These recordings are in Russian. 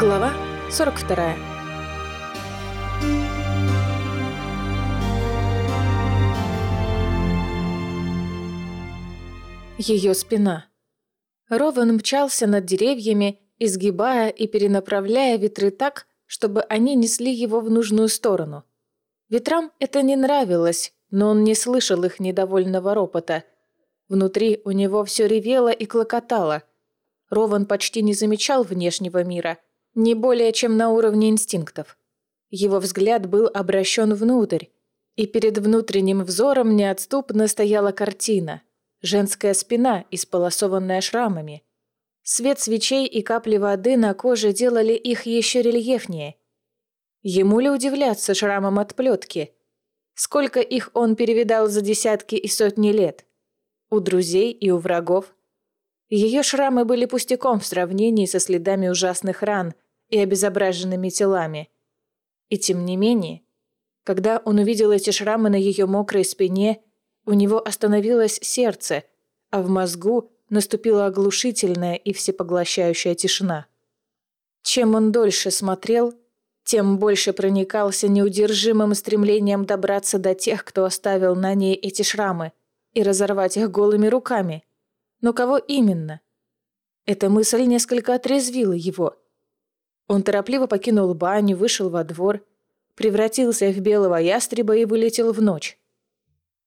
Глава 42 Ее спина. Рован мчался над деревьями, изгибая и перенаправляя ветры так, чтобы они несли его в нужную сторону. Ветрам это не нравилось, но он не слышал их недовольного ропота. Внутри у него все ревело и клокотало. Рован почти не замечал внешнего мира, не более чем на уровне инстинктов. Его взгляд был обращен внутрь, и перед внутренним взором неотступно стояла картина – Женская спина, исполосованная шрамами. Свет свечей и капли воды на коже делали их еще рельефнее. Ему ли удивляться шрамам от плетки? Сколько их он перевидал за десятки и сотни лет? У друзей и у врагов. Ее шрамы были пустяком в сравнении со следами ужасных ран и обезображенными телами. И тем не менее, когда он увидел эти шрамы на ее мокрой спине, у него остановилось сердце, а в мозгу наступила оглушительная и всепоглощающая тишина. Чем он дольше смотрел, тем больше проникался неудержимым стремлением добраться до тех, кто оставил на ней эти шрамы, и разорвать их голыми руками. Но кого именно? Эта мысль несколько отрезвила его. Он торопливо покинул баню, вышел во двор, превратился в белого ястреба и вылетел в ночь.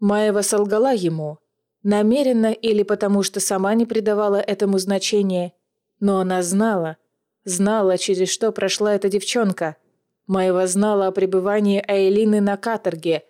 Маева солгала ему, намеренно или потому что сама не придавала этому значения, но она знала, знала, через что прошла эта девчонка. Маева знала о пребывании Айлины на каторге.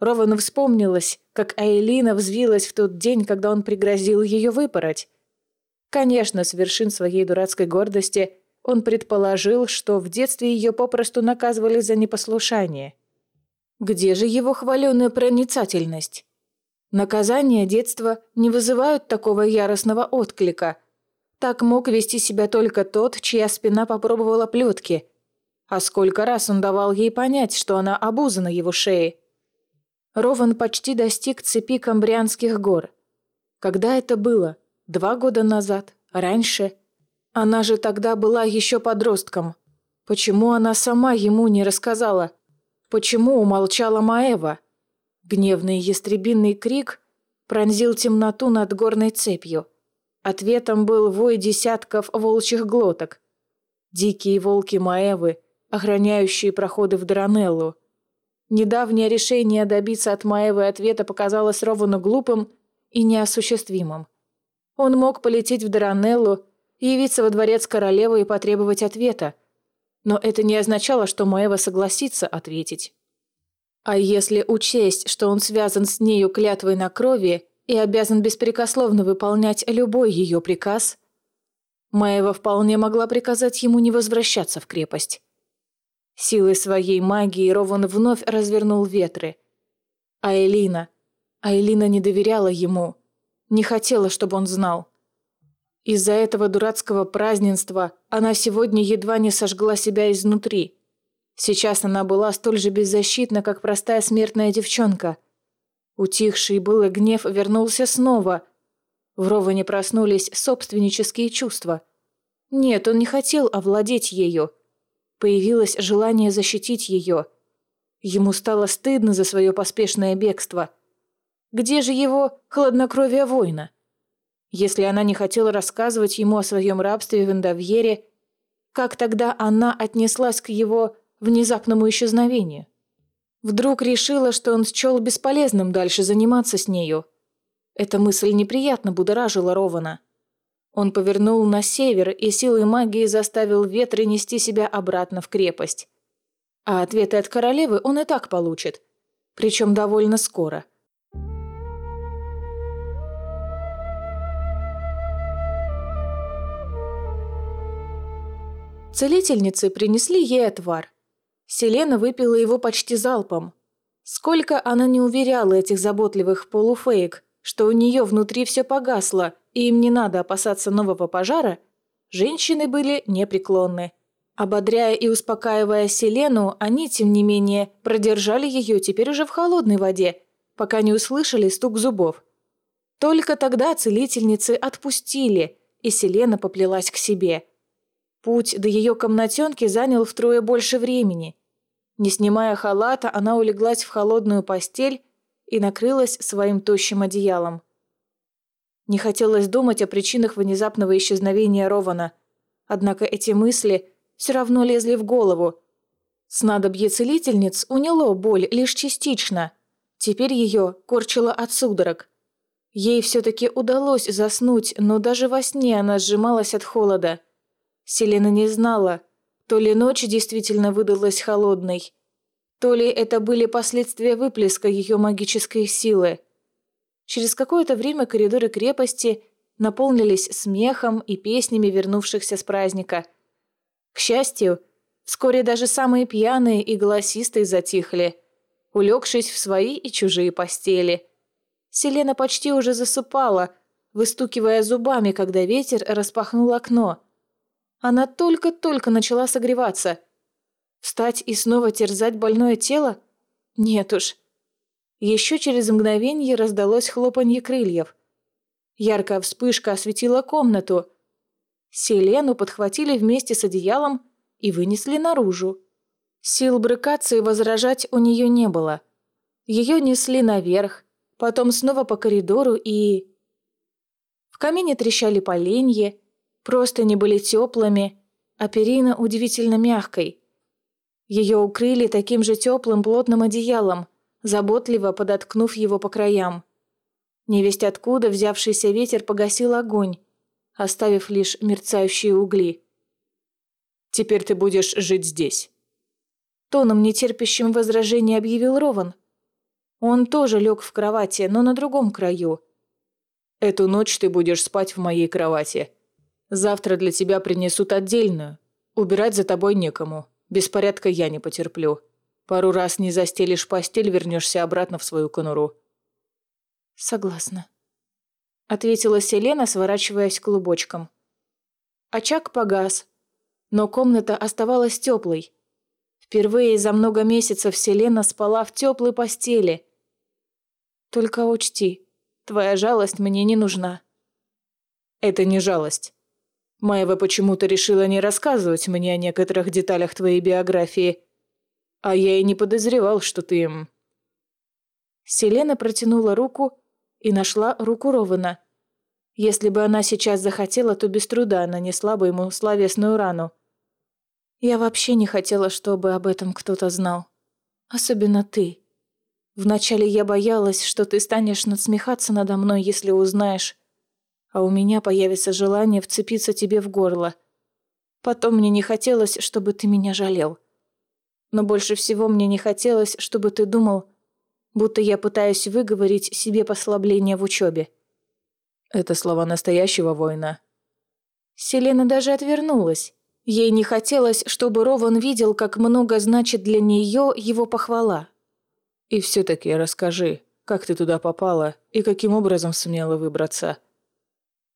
Ровану вспомнилось, как Айлина взвилась в тот день, когда он пригрозил ее выпороть. Конечно, с вершин своей дурацкой гордости он предположил, что в детстве ее попросту наказывали за непослушание – где же его хваленая проницательность? Наказания детства не вызывают такого яростного отклика. Так мог вести себя только тот, чья спина попробовала плетки. А сколько раз он давал ей понять, что она обуза на его шее. Рован почти достиг цепи Камбрианских гор. Когда это было? Два года назад? Раньше? Она же тогда была еще подростком. Почему она сама ему не рассказала? Почему умолчала Маева? Гневный ястребиный крик пронзил темноту над горной цепью. Ответом был вой десятков волчьих глоток. Дикие волки Маевы, охраняющие проходы в Дранеллу. Недавнее решение добиться от Маевы ответа показалось Ровану глупым и неосуществимым. Он мог полететь в Дранеллу, явиться во дворец королевы и потребовать ответа, но это не означало, что Маева согласится ответить. А если учесть, что он связан с нею клятвой на крови и обязан беспрекословно выполнять любой ее приказ, Маева вполне могла приказать ему не возвращаться в крепость. Силой своей магии Рован вновь развернул ветры. А Элина... А Элина не доверяла ему, не хотела, чтобы он знал. Из-за этого дурацкого празднества она сегодня едва не сожгла себя изнутри. Сейчас она была столь же беззащитна, как простая смертная девчонка. Утихший было гнев вернулся снова. В Роване проснулись собственнические чувства. Нет, он не хотел овладеть ею. Появилось желание защитить ее. Ему стало стыдно за свое поспешное бегство. Где же его хладнокровие воина? Если она не хотела рассказывать ему о своем рабстве в Индовьере, как тогда она отнеслась к его внезапному исчезновению? Вдруг решила, что он счел бесполезным дальше заниматься с нею. Эта мысль неприятно будоражила Рована. Он повернул на север и силой магии заставил ветры нести себя обратно в крепость. А ответы от королевы он и так получит. Причем довольно скоро. Целительницы принесли ей отвар. Селена выпила его почти залпом. Сколько она не уверяла этих заботливых полуфейк, что у нее внутри все погасло, и им не надо опасаться нового пожара, женщины были непреклонны. Ободряя и успокаивая Селену, они, тем не менее, продержали ее теперь уже в холодной воде, пока не услышали стук зубов. Только тогда целительницы отпустили, и Селена поплелась к себе – Путь до ее комнатенки занял втрое больше времени. Не снимая халата, она улеглась в холодную постель и накрылась своим тощим одеялом. Не хотелось думать о причинах внезапного исчезновения Рована, однако эти мысли все равно лезли в голову. Снадобье целительниц уняло боль лишь частично. Теперь ее корчило от судорог. Ей все-таки удалось заснуть, но даже во сне она сжималась от холода – Селена не знала, то ли ночь действительно выдалась холодной, то ли это были последствия выплеска ее магической силы. Через какое-то время коридоры крепости наполнились смехом и песнями вернувшихся с праздника. К счастью, вскоре даже самые пьяные и голосистые затихли, улегшись в свои и чужие постели. Селена почти уже засыпала, выстукивая зубами, когда ветер распахнул окно – она только-только начала согреваться. Встать и снова терзать больное тело? Нет уж. Еще через мгновение раздалось хлопанье крыльев. Яркая вспышка осветила комнату. Селену подхватили вместе с одеялом и вынесли наружу. Сил брыкаться и возражать у нее не было. Ее несли наверх, потом снова по коридору и... В камине трещали поленья, Просто не были теплыми, а перина удивительно мягкой. Ее укрыли таким же теплым плотным одеялом, заботливо подоткнув его по краям. Невесть откуда взявшийся ветер погасил огонь, оставив лишь мерцающие угли. «Теперь ты будешь жить здесь», — тоном нетерпящим возражения объявил Рован. Он тоже лег в кровати, но на другом краю. «Эту ночь ты будешь спать в моей кровати», Завтра для тебя принесут отдельную. Убирать за тобой некому. Беспорядка я не потерплю. Пару раз не застелишь постель, вернешься обратно в свою конуру». «Согласна», — ответила Селена, сворачиваясь клубочком. Очаг погас, но комната оставалась теплой. Впервые за много месяцев Селена спала в теплой постели. «Только учти, твоя жалость мне не нужна». «Это не жалость. Маева почему-то решила не рассказывать мне о некоторых деталях твоей биографии. А я и не подозревал, что ты... Селена протянула руку и нашла руку Рована. Если бы она сейчас захотела, то без труда нанесла бы ему словесную рану. Я вообще не хотела, чтобы об этом кто-то знал. Особенно ты. Вначале я боялась, что ты станешь надсмехаться надо мной, если узнаешь, а у меня появится желание вцепиться тебе в горло. Потом мне не хотелось, чтобы ты меня жалел. Но больше всего мне не хотелось, чтобы ты думал, будто я пытаюсь выговорить себе послабление в учебе. Это слова настоящего воина. Селена даже отвернулась. Ей не хотелось, чтобы Рован видел, как много значит для нее его похвала. «И все-таки расскажи, как ты туда попала и каким образом сумела выбраться?»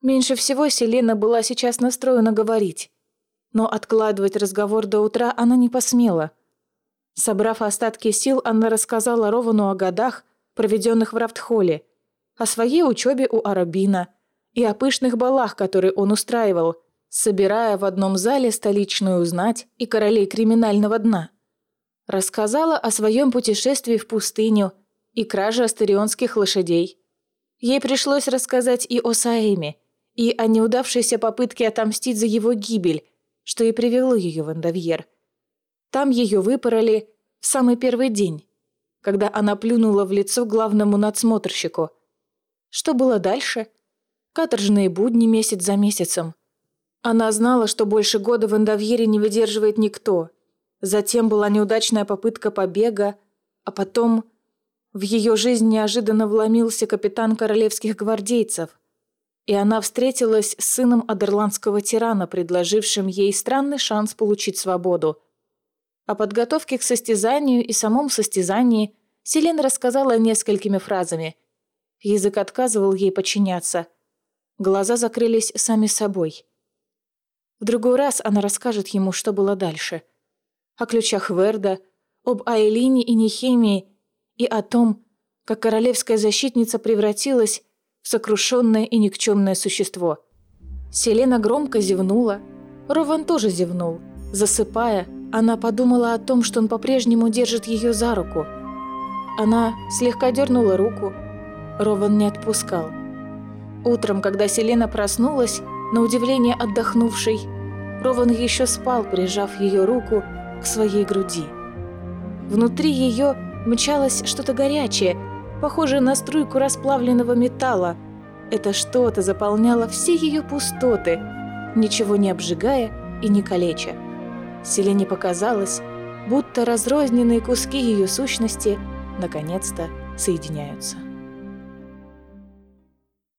Меньше всего Селена была сейчас настроена говорить. Но откладывать разговор до утра она не посмела. Собрав остатки сил, она рассказала Ровану о годах, проведенных в Рафтхолле, о своей учебе у Арабина и о пышных балах, которые он устраивал, собирая в одном зале столичную знать и королей криминального дна. Рассказала о своем путешествии в пустыню и краже астерионских лошадей. Ей пришлось рассказать и о Саэме – и о неудавшейся попытке отомстить за его гибель, что и привело ее в Эндовьер. Там ее выпороли в самый первый день, когда она плюнула в лицо главному надсмотрщику. Что было дальше? Каторжные будни месяц за месяцем. Она знала, что больше года в Эндовьере не выдерживает никто. Затем была неудачная попытка побега, а потом в ее жизнь неожиданно вломился капитан королевских гвардейцев – и она встретилась с сыном адерландского тирана, предложившим ей странный шанс получить свободу. О подготовке к состязанию и самом состязании Селена рассказала несколькими фразами. Язык отказывал ей подчиняться. Глаза закрылись сами собой. В другой раз она расскажет ему, что было дальше. О ключах Верда, об Айлине и Нехемии и о том, как королевская защитница превратилась сокрушенное и никчемное существо. Селена громко зевнула, Рован тоже зевнул. Засыпая, она подумала о том, что он по-прежнему держит ее за руку. Она слегка дернула руку. Рован не отпускал. Утром, когда Селена проснулась, на удивление отдохнувшей, Рован еще спал, прижав ее руку к своей груди. Внутри ее мчалось что-то горячее, похожее на струйку расплавленного металла. Это что-то заполняло все ее пустоты, ничего не обжигая и не калеча. Селене показалось, будто разрозненные куски ее сущности наконец-то соединяются.